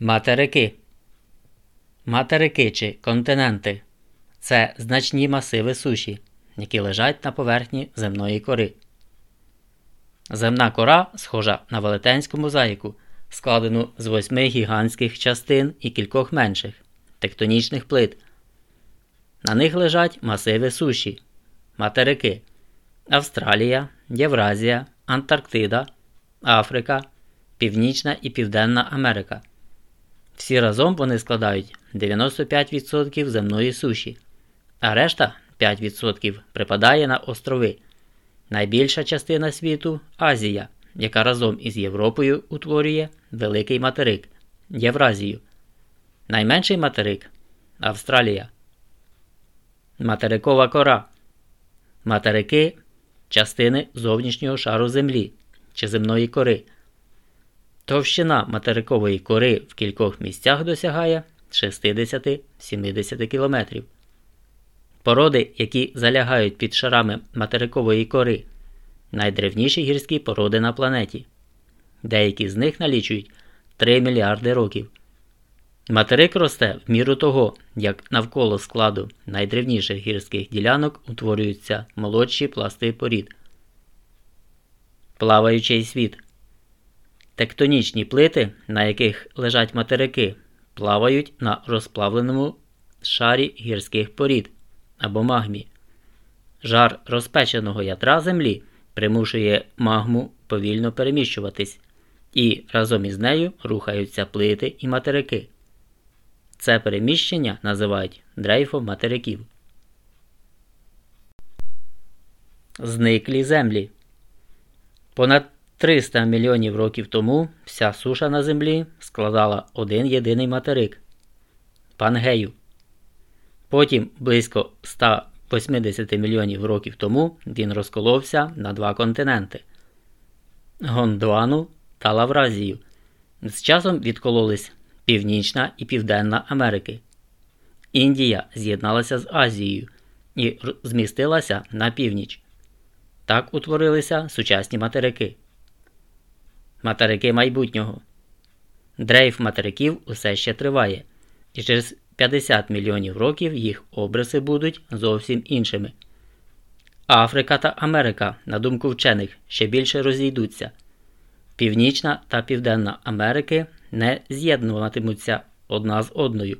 Материки. Материки чи континенти це значні масиви суші, які лежать на поверхні земної кори. Земна кора схожа на велетенську мозаїку, складену з восьми гігантських частин і кількох менших тектонічних плит. На них лежать масиви суші, материки Австралія, Євразія, Антарктида, Африка, Північна і Південна Америка. Всі разом вони складають 95% земної суші, а решта 5% припадає на острови. Найбільша частина світу Азія, яка разом із Європою утворює великий материк Євразію. Найменший материк Австралія. Материкова кора. Материки частини зовнішнього шару Землі чи земної кори. Товщина материкової кори в кількох місцях досягає 60-70 км. Породи, які залягають під шарами материкової кори, найдревніші гірські породи на планеті. Деякі з них налічують 3 мільярди років. Материк росте в міру того, як навколо складу найдревніших гірських ділянок утворюються молодші пласти порід. Плаваючий світ. Тектонічні плити, на яких лежать материки, плавають на розплавленому шарі гірських порід або магмі. Жар розпеченого ядра землі примушує магму повільно переміщуватись, і разом із нею рухаються плити і материки. Це переміщення називають дрейфом материків. Зниклі землі. Понад 300 мільйонів років тому вся суша на землі складала один єдиний материк Пангею. Потім близько 180 мільйонів років тому він розколовся на два континенти Гондуану та Лавразію. З часом відкололись Північна і Південна Америки. Індія з'єдналася з Азією і змістилася на північ. Так утворилися сучасні материки. Материки майбутнього. Дрейф материків усе ще триває, і через 50 мільйонів років їх обриси будуть зовсім іншими. Африка та Америка, на думку вчених, ще більше розійдуться. Північна та Південна Америки не з'єднуватимуться одна з одною,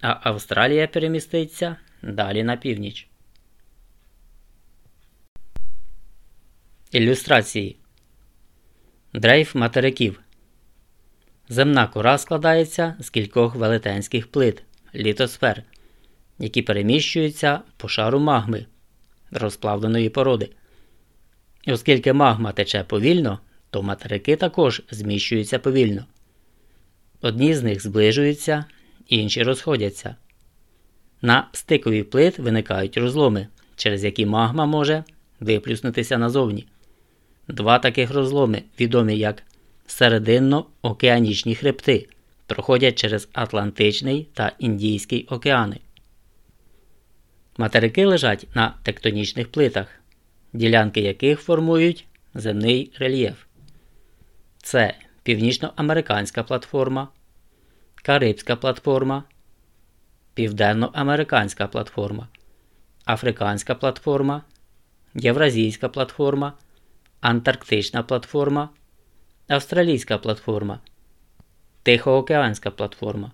а Австралія переміститься далі на північ. Ілюстрації Дрейф материків. Земна кора складається з кількох велетенських плит літосфер, які переміщуються по шару магми розплавленої породи. І оскільки магма тече повільно, то материки також зміщуються повільно. Одні з них зближуються, інші розходяться. На стикові плит виникають розломи, через які магма може виплюснутися назовні. Два таких розломи, відомі як серединно-океанічні хребти, проходять через Атлантичний та Індійський океани. Материки лежать на тектонічних плитах, ділянки яких формують земний рельєф. Це Північноамериканська платформа, Карибська платформа, Південноамериканська платформа, Африканська платформа, Євразійська платформа, Антарктична платформа, Австралійська платформа, Тихоокеанська платформа.